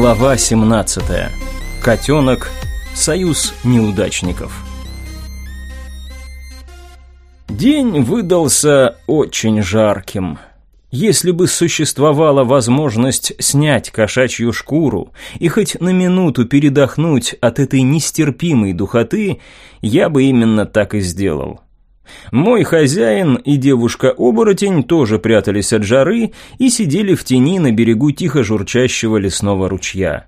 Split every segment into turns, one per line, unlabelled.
Глава 17. Котенок. Союз неудачников. День выдался очень жарким. Если бы существовала возможность снять кошачью шкуру и хоть на минуту передохнуть от этой нестерпимой духоты, я бы именно так и сделал. Мой хозяин и девушка-оборотень тоже прятались от жары и сидели в тени на берегу тихо журчащего лесного ручья.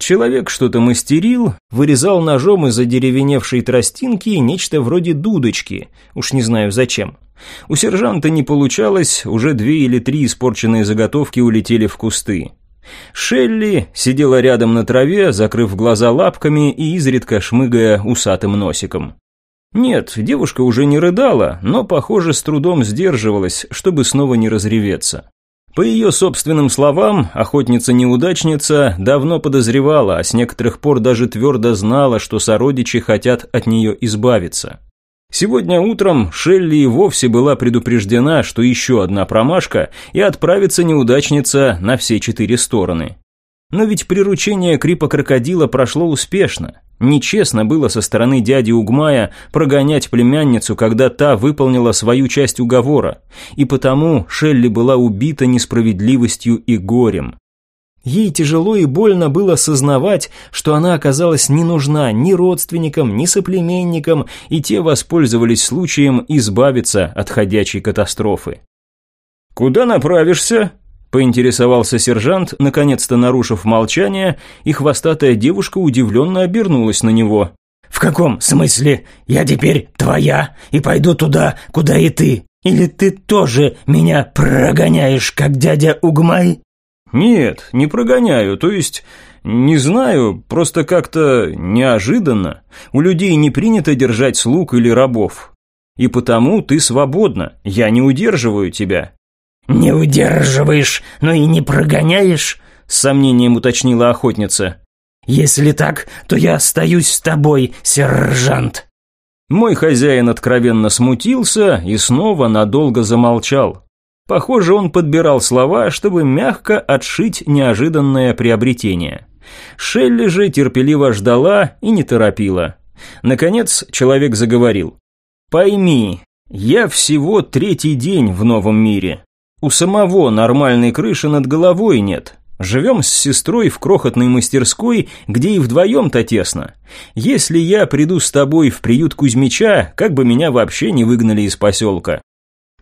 Человек что-то мастерил, вырезал ножом из одеревеневшей тростинки нечто вроде дудочки, уж не знаю зачем. У сержанта не получалось, уже две или три испорченные заготовки улетели в кусты. Шелли сидела рядом на траве, закрыв глаза лапками и изредка шмыгая усатым носиком. Нет, девушка уже не рыдала, но, похоже, с трудом сдерживалась, чтобы снова не разреветься. По ее собственным словам, охотница-неудачница давно подозревала, а с некоторых пор даже твердо знала, что сородичи хотят от нее избавиться. Сегодня утром Шелли и вовсе была предупреждена, что еще одна промашка, и отправится неудачница на все четыре стороны. Но ведь приручение крипа-крокодила прошло успешно. Нечестно было со стороны дяди Угмая прогонять племянницу, когда та выполнила свою часть уговора, и потому Шелли была убита несправедливостью и горем. Ей тяжело и больно было сознавать, что она оказалась не нужна ни родственникам, ни соплеменникам, и те воспользовались случаем избавиться от ходячей катастрофы. «Куда направишься?» Поинтересовался сержант, наконец-то нарушив молчание, и хвостатая девушка удивленно обернулась на него.
«В каком смысле? Я теперь твоя и пойду туда, куда и ты? Или ты тоже меня прогоняешь, как дядя Угмай?»
«Нет, не прогоняю, то есть...» «Не знаю, просто как-то неожиданно. У людей не принято держать слуг или рабов. И потому ты свободна, я не удерживаю тебя.
«Не удерживаешь, но и не прогоняешь?»
— с сомнением уточнила охотница.
«Если так, то я остаюсь с тобой, сержант».
Мой хозяин откровенно смутился и снова надолго замолчал. Похоже, он подбирал слова, чтобы мягко отшить неожиданное приобретение. Шелли же терпеливо ждала и не торопила. Наконец человек заговорил. «Пойми, я всего третий день в новом мире. У самого нормальной крыши над головой нет. Живем с сестрой в крохотной мастерской, где и вдвоем-то тесно. Если я приду с тобой в приют Кузьмича, как бы меня вообще не выгнали из поселка».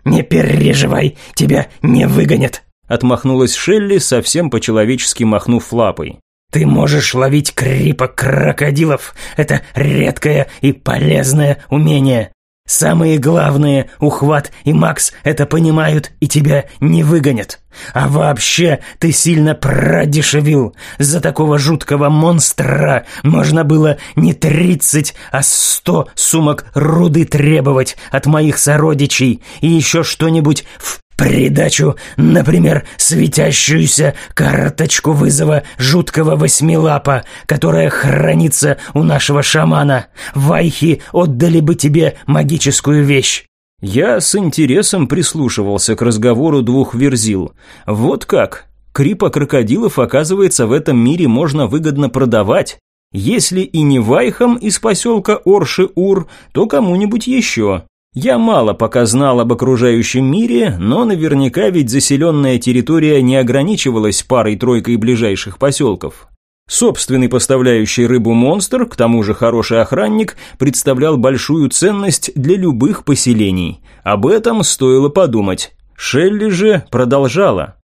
«Не переживай, тебя не выгонят», —
отмахнулась Шелли, совсем по-человечески махнув лапой.
«Ты можешь ловить крипа-крокодилов. Это редкое и полезное умение. Самые главные, Ухват и Макс, это понимают и тебя не выгонят. А вообще, ты сильно продешевил. За такого жуткого монстра можно было не тридцать, а сто сумок руды требовать от моих сородичей и еще что-нибудь в придачу, например, светящуюся карточку вызова жуткого восьмилапа, которая хранится у нашего шамана. Вайхи отдали бы тебе магическую вещь.
Я с интересом прислушивался к разговору двух верзил. Вот как. Крипа крокодилов, оказывается, в этом мире можно выгодно продавать. Если и не вайхам из поселка Орши-Ур, то кому-нибудь еще. Я мало пока знал об окружающем мире, но наверняка ведь заселенная территория не ограничивалась парой-тройкой ближайших поселков. Собственный поставляющий рыбу монстр, к тому же хороший охранник, представлял большую ценность для любых поселений. Об этом стоило подумать. Шелли же продолжала.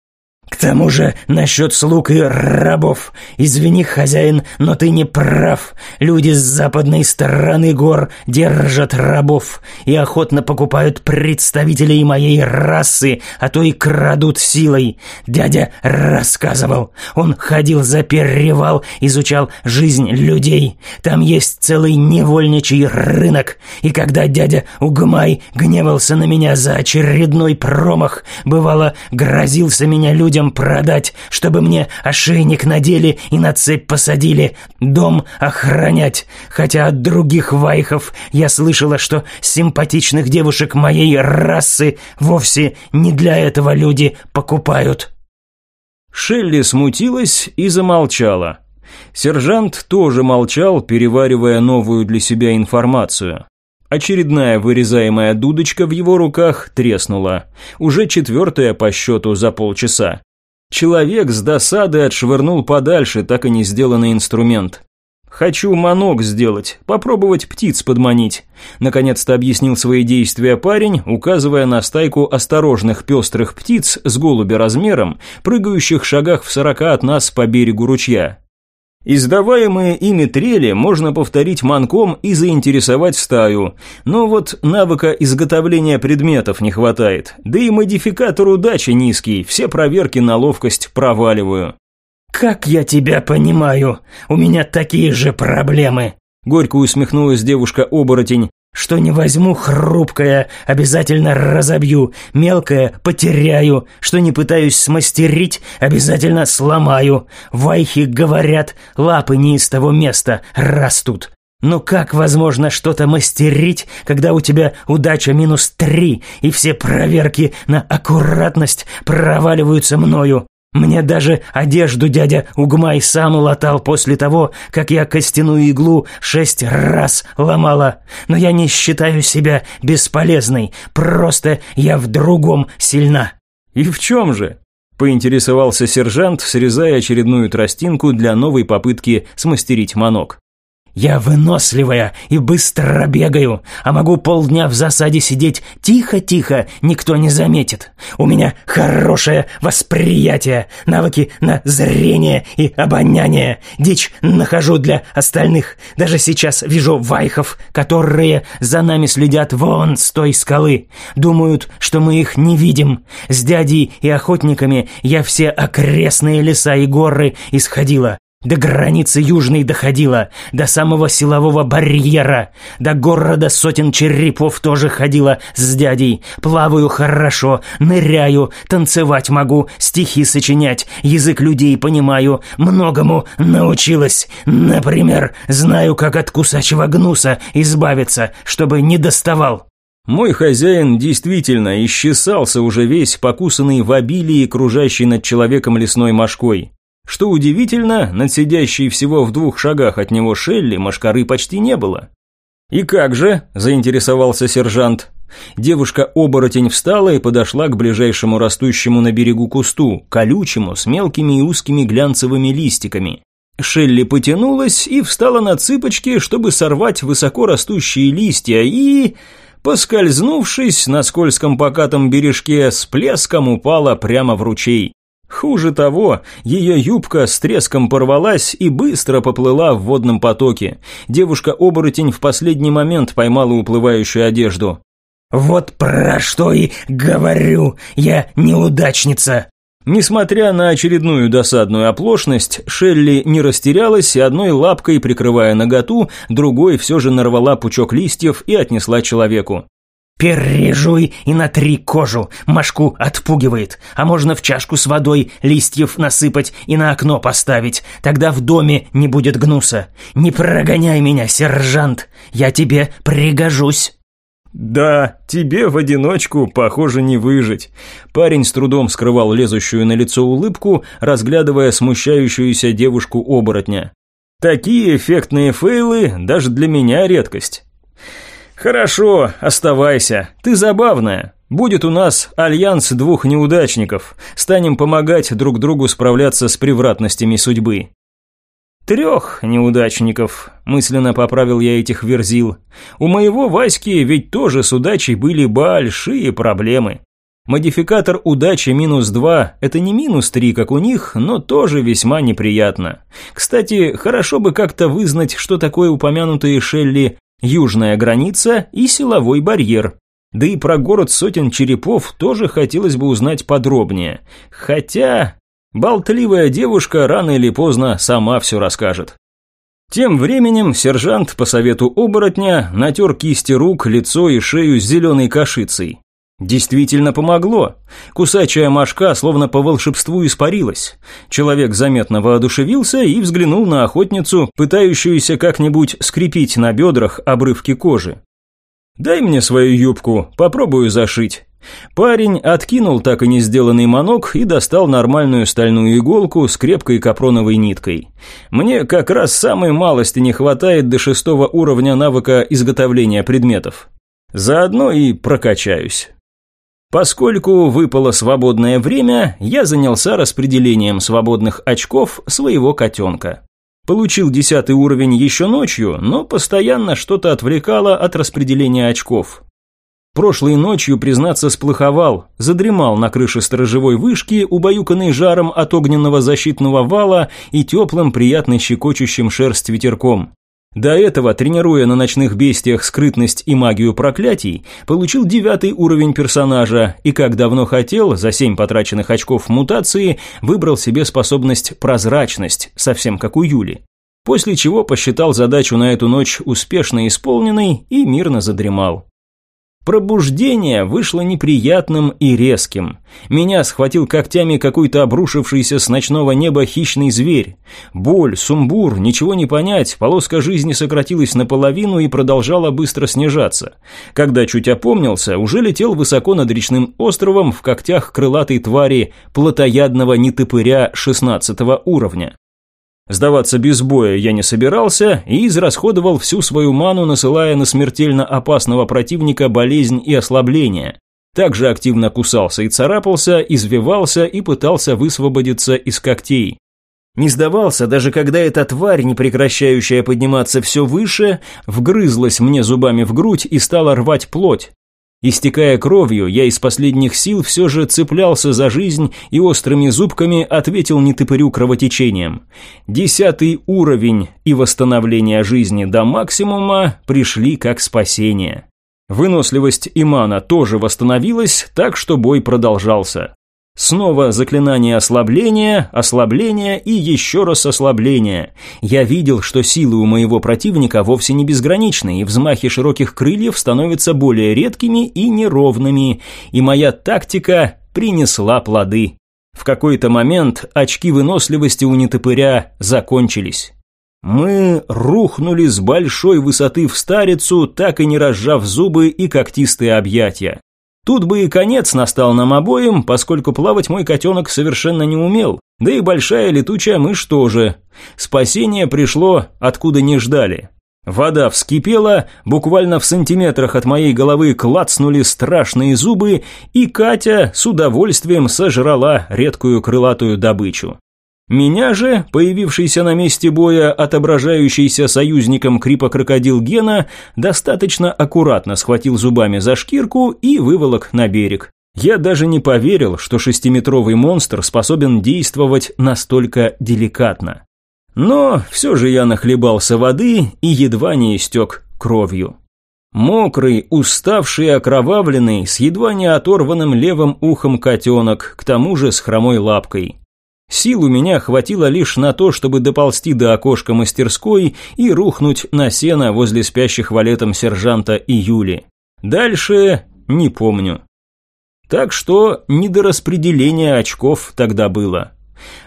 К тому же насчет слуг и рабов. Извини, хозяин, но ты не прав. Люди с западной стороны гор держат рабов и охотно покупают представителей моей расы, а то и крадут силой. Дядя рассказывал. Он ходил за перевал, изучал жизнь людей. Там есть целый невольничий рынок. И когда дядя Угмай гневался на меня за очередной промах, бывало, грозился меня людям людям продать, чтобы мне ошейник надели и на цепь посадили, дом охранять. Хотя от других вайхов я слышала, что симпатичных девушек моей расы вовсе не для этого люди покупают.
Шелли смутилась и замолчала. Сержант тоже молчал, переваривая новую для себя информацию. Очередная вырезаемая дудочка в его руках треснула. Уже четвертая по счету за полчаса. Человек с досады отшвырнул подальше так и не сделанный инструмент. «Хочу манок сделать, попробовать птиц подманить», наконец-то объяснил свои действия парень, указывая на стайку осторожных пестрых птиц с голубя размером, прыгающих шагах в сорока от нас по берегу ручья. Издаваемые ими трели можно повторить манком и заинтересовать стаю, но вот навыка изготовления предметов не хватает, да и модификатор удачи низкий, все проверки на ловкость проваливаю.
«Как я тебя понимаю, у меня такие же проблемы», Горько усмехнулась девушка-оборотень, что не возьму хрупкое, обязательно разобью, мелкое потеряю, что не пытаюсь смастерить, обязательно сломаю. Вайхи говорят, лапы не из того места растут. Но как возможно что-то мастерить, когда у тебя удача минус три, и все проверки на аккуратность проваливаются мною? Мне даже одежду дядя Угмай сам латал после того, как я костяную иглу шесть раз ломала. Но я не считаю себя бесполезной, просто я в другом сильна».
«И в чем же?» – поинтересовался сержант, срезая очередную тростинку для новой попытки смастерить манок.
Я выносливая и быстро бегаю, а могу полдня в засаде сидеть тихо-тихо, никто не заметит. У меня хорошее восприятие, навыки на зрение и обоняние. Дичь нахожу для остальных. Даже сейчас вижу вайхов, которые за нами следят вон с той скалы. Думают, что мы их не видим. С дядей и охотниками я все окрестные леса и горы исходила. До границы южной доходила, до самого силового барьера, до города сотен черепов тоже ходила с дядей. Плаваю хорошо, ныряю, танцевать могу, стихи сочинять, язык людей понимаю, многому научилась. Например, знаю, как от кусачего гнуса избавиться, чтобы не доставал.
Мой хозяин действительно исчесался уже весь, покусанный в обилии, кружащий над человеком лесной мошкой. Что удивительно, над сидящей всего в двух шагах от него Шелли машкары почти не было. «И как же?» – заинтересовался сержант. Девушка-оборотень встала и подошла к ближайшему растущему на берегу кусту, колючему, с мелкими и узкими глянцевыми листиками. Шелли потянулась и встала на цыпочки, чтобы сорвать высоко растущие листья и... Поскользнувшись на скользком покатом бережке, с плеском упала прямо в ручей. Хуже того, ее юбка с треском порвалась и быстро поплыла в водном потоке. Девушка-оборотень в последний момент поймала уплывающую одежду.
«Вот про что и говорю, я неудачница!»
Несмотря на очередную досадную оплошность, Шелли не растерялась и одной лапкой, прикрывая наготу, другой все же нарвала пучок листьев и отнесла человеку.
Пережуй и натри кожу, мошку отпугивает, а можно в чашку с водой листьев насыпать и на окно поставить, тогда в доме не будет гнуса. Не прогоняй меня, сержант, я тебе пригожусь».
«Да, тебе в одиночку, похоже, не выжить». Парень с трудом скрывал лезущую на лицо улыбку, разглядывая смущающуюся девушку-оборотня. «Такие эффектные фейлы даже для меня редкость». «Хорошо, оставайся. Ты забавная. Будет у нас альянс двух неудачников. Станем помогать друг другу справляться с превратностями судьбы». «Трех неудачников», – мысленно поправил я этих верзил. «У моего Васьки ведь тоже с удачей были большие проблемы. Модификатор удачи минус два – это не минус три, как у них, но тоже весьма неприятно. Кстати, хорошо бы как-то вызнать, что такое упомянутые Шелли южная граница и силовой барьер. Да и про город сотен черепов тоже хотелось бы узнать подробнее. Хотя болтливая девушка рано или поздно сама все расскажет. Тем временем сержант по совету оборотня натер кисти рук, лицо и шею с зеленой кашицей. Действительно помогло. Кусачая мошка словно по волшебству испарилась. Человек заметно воодушевился и взглянул на охотницу, пытающуюся как-нибудь скрепить на бедрах обрывки кожи. «Дай мне свою юбку, попробую зашить». Парень откинул так и не сделанный манок и достал нормальную стальную иголку с крепкой капроновой ниткой. Мне как раз самой малости не хватает до шестого уровня навыка изготовления предметов. Заодно и прокачаюсь. Поскольку выпало свободное время, я занялся распределением свободных очков своего котенка. Получил десятый уровень еще ночью, но постоянно что-то отвлекало от распределения очков. Прошлой ночью, признаться, сплоховал, задремал на крыше сторожевой вышки, убаюканный жаром от огненного защитного вала и теплым, приятно щекочущим шерсть ветерком. До этого, тренируя на ночных бестиях скрытность и магию проклятий, получил девятый уровень персонажа и, как давно хотел, за семь потраченных очков мутации, выбрал себе способность прозрачность, совсем как у Юли. После чего посчитал задачу на эту ночь успешно исполненной и мирно задремал. Пробуждение вышло неприятным и резким. Меня схватил когтями какой-то обрушившийся с ночного неба хищный зверь. Боль, сумбур, ничего не понять, полоска жизни сократилась наполовину и продолжала быстро снижаться. Когда чуть опомнился, уже летел высоко над речным островом в когтях крылатой твари плотоядного нетопыря 16 уровня. Сдаваться без боя я не собирался и израсходовал всю свою ману, насылая на смертельно опасного противника болезнь и ослабление. Также активно кусался и царапался, извивался и пытался высвободиться из когтей. Не сдавался, даже когда эта тварь, не прекращающая подниматься все выше, вгрызлась мне зубами в грудь и стала рвать плоть. Истекая кровью, я из последних сил все же цеплялся за жизнь и острыми зубками ответил нетопырю кровотечением. Десятый уровень и восстановление жизни до максимума пришли как спасение. Выносливость Имана тоже восстановилась, так что бой продолжался. Снова заклинание ослабления, ослабления и еще раз ослабления. Я видел, что силы у моего противника вовсе не безграничны, и взмахи широких крыльев становятся более редкими и неровными, и моя тактика принесла плоды. В какой-то момент очки выносливости у нетопыря закончились. Мы рухнули с большой высоты в старицу, так и не разжав зубы и когтистые объятия. Тут бы и конец настал нам обоим, поскольку плавать мой котенок совершенно не умел, да и большая летучая мышь тоже. Спасение пришло, откуда не ждали. Вода вскипела, буквально в сантиметрах от моей головы клацнули страшные зубы, и Катя с удовольствием сожрала редкую крылатую добычу. Меня же, появившийся на месте боя, отображающийся союзником крипа-крокодил Гена, достаточно аккуратно схватил зубами за шкирку и выволок на берег. Я даже не поверил, что шестиметровый монстр способен действовать настолько деликатно. Но все же я нахлебался воды и едва не истек кровью. Мокрый, уставший окровавленный, с едва не оторванным левым ухом котенок, к тому же с хромой лапкой. Сил у меня хватило лишь на то, чтобы доползти до окошка мастерской и рухнуть на сено возле спящих валетом сержанта и Юли. Дальше не помню. Так что не до распределения очков тогда было.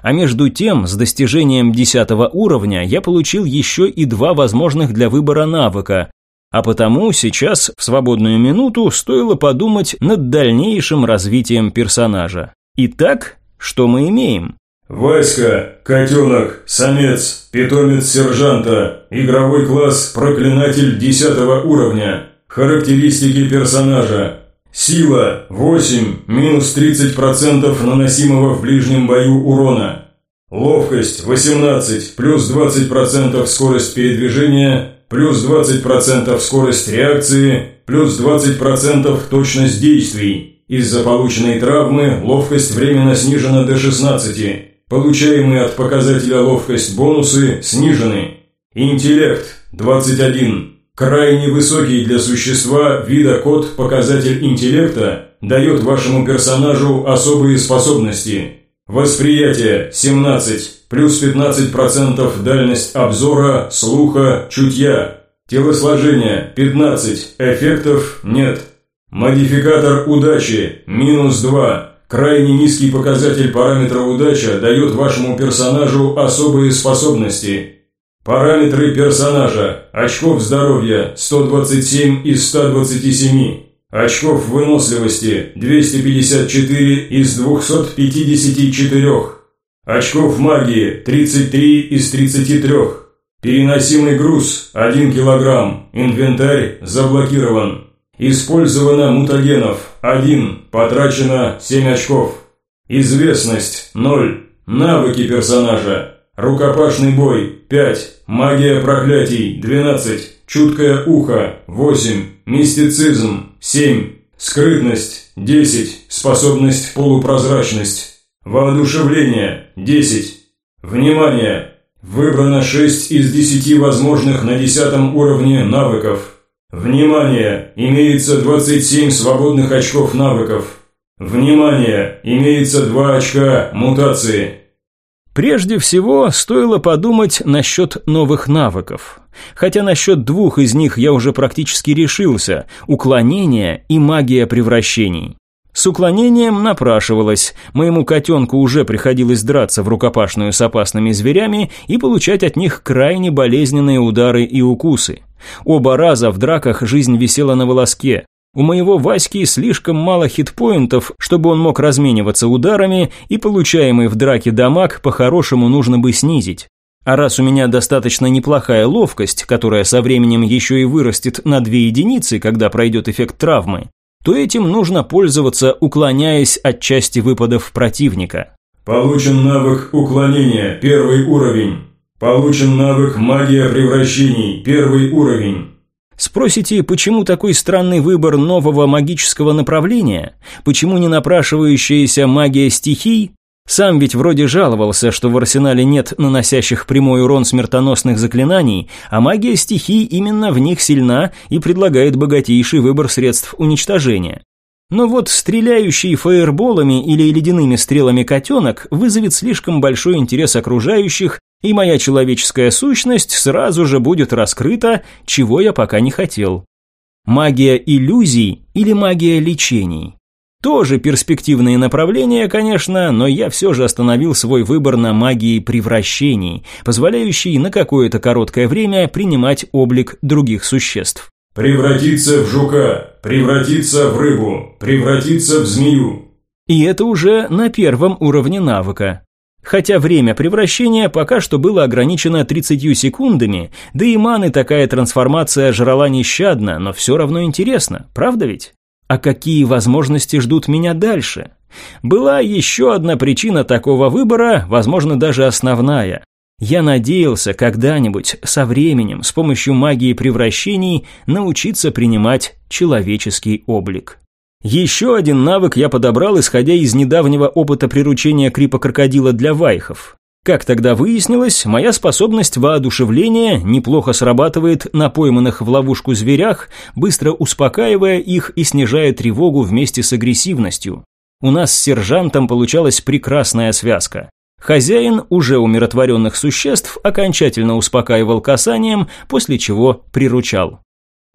А между тем, с достижением десятого уровня я получил еще и два возможных для выбора навыка, а потому сейчас, в свободную минуту, стоило подумать над дальнейшим развитием персонажа. Итак, что мы имеем?
Васька, котенок, самец, питомец сержанта, игровой класс проклинатель 10 уровня. Характеристики персонажа. Сила 8, минус 30% наносимого в ближнем бою урона. Ловкость 18, плюс 20% скорость передвижения, плюс 20% скорость реакции, плюс 20% точность действий. Из-за полученной травмы ловкость временно снижена до 16. Получаемые от показателя ловкость бонусы снижены. Интеллект 21. Крайне высокий для существа вида код показатель интеллекта дает вашему персонажу особые способности. Восприятие 17, плюс 15% дальность обзора, слуха, чутья. Телосложение 15, эффектов нет. Модификатор удачи минус 2. Крайне низкий показатель параметра удача дает вашему персонажу особые способности. Параметры персонажа. Очков здоровья 127 из 127. Очков выносливости 254 из 254. Очков магии 33 из 33. Переносимый груз 1 килограмм. Инвентарь заблокирован. Использовано мутагенов 1. Потрачено 7 очков. Известность 0. Навыки персонажа. Рукопашный бой 5. Магия проклятий 12. Чуткое ухо – 8, мистицизм – 7, скрытность – 10, способность полупрозрачность, воодушевление – 10. Внимание! Выбрано 6 из 10 возможных на 10 уровне навыков. Внимание! Имеется 27 свободных очков навыков. Внимание! Имеется 2 очка мутации.
Прежде всего, стоило подумать насчет новых навыков. Хотя насчет двух из них я уже практически решился – уклонение и магия превращений. С уклонением напрашивалось, моему котенку уже приходилось драться в рукопашную с опасными зверями и получать от них крайне болезненные удары и укусы. Оба раза в драках жизнь висела на волоске, у моего Васьки слишком мало хитпоинтов, чтобы он мог размениваться ударами, и получаемый в драке дамаг по-хорошему нужно бы снизить. А раз у меня достаточно неплохая ловкость, которая со временем еще и вырастет на две единицы, когда пройдет эффект травмы, то этим нужно пользоваться, уклоняясь от части выпадов противника.
Получен навык уклонения, первый уровень. Получен навык магия превращений, первый уровень.
Спросите, почему такой странный выбор нового магического направления? Почему не напрашивающаяся магия стихий? Сам ведь вроде жаловался, что в арсенале нет наносящих прямой урон смертоносных заклинаний, а магия стихий именно в них сильна и предлагает богатейший выбор средств уничтожения. Но вот стреляющий фаерболами или ледяными стрелами котенок вызовет слишком большой интерес окружающих и моя человеческая сущность сразу же будет раскрыта, чего я пока не хотел. Магия иллюзий или магия лечений? Тоже перспективные направления, конечно, но я все же остановил свой выбор на магии превращений, позволяющей на какое-то короткое время принимать облик других существ.
Превратиться в жука, превратиться в рыбу, превратиться в змею.
И это уже на первом уровне навыка. Хотя время превращения пока что было ограничено 30 секундами, да и маны такая трансформация жрала нещадно, но все равно интересно, правда ведь? А какие возможности ждут меня дальше? Была еще одна причина такого выбора, возможно, даже основная. Я надеялся когда-нибудь со временем с помощью магии превращений научиться принимать человеческий облик. Еще один навык я подобрал, исходя из недавнего опыта приручения крипа-крокодила для вайхов. Как тогда выяснилось, моя способность воодушевления неплохо срабатывает на пойманных в ловушку зверях, быстро успокаивая их и снижая тревогу вместе с агрессивностью. У нас с сержантом получалась прекрасная связка. Хозяин уже умиротворенных существ окончательно успокаивал касанием, после чего приручал.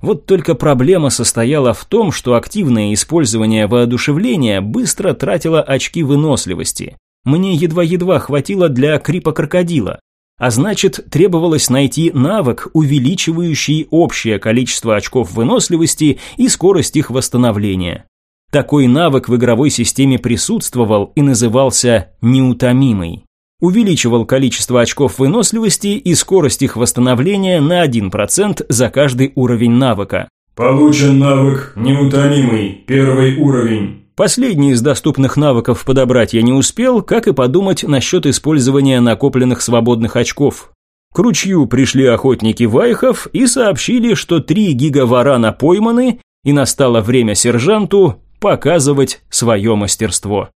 Вот только проблема состояла в том, что активное использование воодушевления быстро тратило очки выносливости. Мне едва-едва хватило для крипа крокодила. А значит, требовалось найти навык, увеличивающий общее количество очков выносливости и скорость их восстановления. Такой навык в игровой системе присутствовал и назывался «неутомимый» увеличивал количество очков выносливости и скорость их восстановления на 1% за каждый уровень навыка.
Получен навык «Неутомимый», первый уровень.
Последний из доступных навыков подобрать я не успел, как и подумать насчет использования накопленных свободных очков. К ручью пришли охотники Вайхов и сообщили, что три гигаварана пойманы, и настало время сержанту показывать свое мастерство.